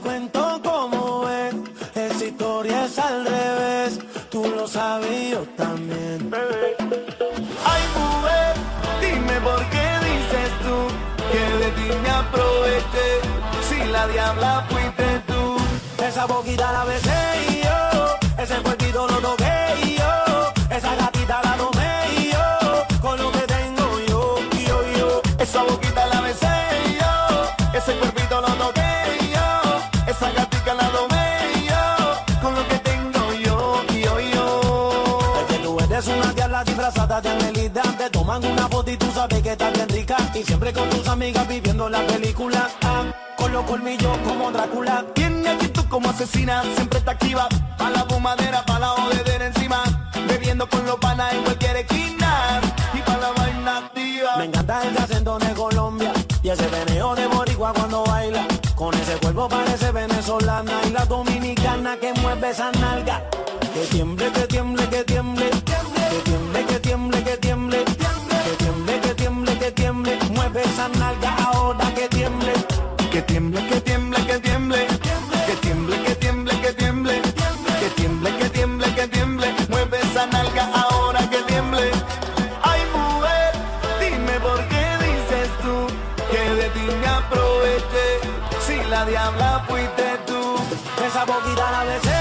cuento como es. Esa historia es al revés. Tú lo sabes yo también. Ay, mujer, dime por qué dices tú que de ti me aproveché. Si la diabla fuiste tú. Esa boquita la besé yo. Ese cuerpito lo toqué yo. Esa gatita la tomé y yo. Con lo que tengo yo, yo, yo. Esa boquita la besé yo. Ese cuerpito lo toqué eres una diabla disfrazada de angelita. Te toman una foto y tú sabes que estás bien rica. Y siempre con tus amigas viviendo la película. Ah, con los colmillos como Drácula. Tiene actitud como asesina, siempre está activa. Pa' la fumadera, pa' la jodedera encima. Bebiendo con los panas en cualquier esquina. Y pa' la vaina activa. Me encanta ese acento de Colombia. Y ese veneo de boricua cuando baila. Con ese cuerpo parece venezolana. Y la dominicana que mueve esa nalga. Que tiemble, que tiemble, que tiemble. Que tiemble, que tiemble, que tiemble. Que tiemble, que tiemble, que tiemble. Mueve esa nalga ahora que tiemble. Que tiemble, que tiemble, que tiemble. Que tiemble, que tiemble, que tiemble. Que tiemble, que tiemble, que tiemble. Mueve esa nalga ahora que tiemble. Ay, mujer, dime por qué dices tú que de ti me aproveché. Si la diabla fuiste tú. Esa boquita la besé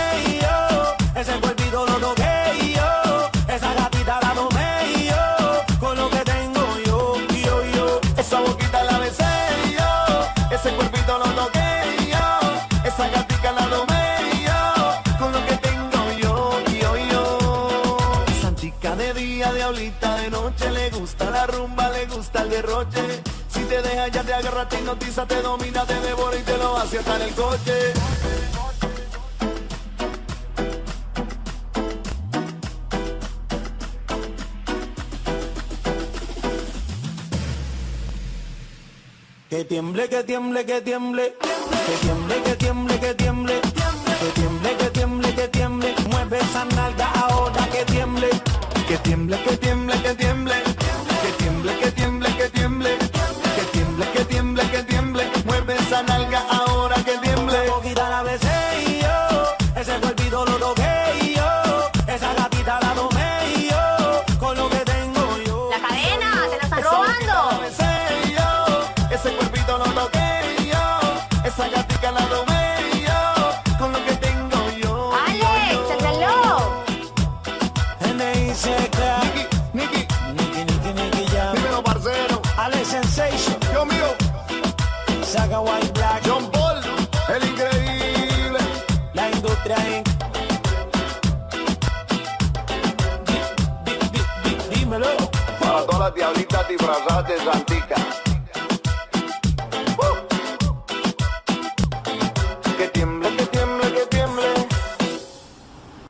Esa boquita la besé yo. Ese cuerpito lo toqué yo. Esa gatita la tomé y yo. Con lo que tengo yo, yo, yo. Santica de día, diablita de noche. Le gusta la rumba, le gusta el derroche. Si te deja ya te agarra, te hipnotiza, te domina, te devora y te lo hace hasta en el coche. Que tiemble, que tiemble, que tiemble. Que tiemble, que tiemble, que tiemble. Que tiemble, que tiemble, que tiemble. Mueve esa nalga ahora que tiemble. Que tiemble, que tiemble, que tiemble. Que tiemble, que tiemble, que tiemble. Que tiemble, que tiemble, que tiemble. Mueve esa nalga ahora que tiemble. Esa boquita la besé. Ese lo toqué Todas las diablitas disfrazadas de Santica.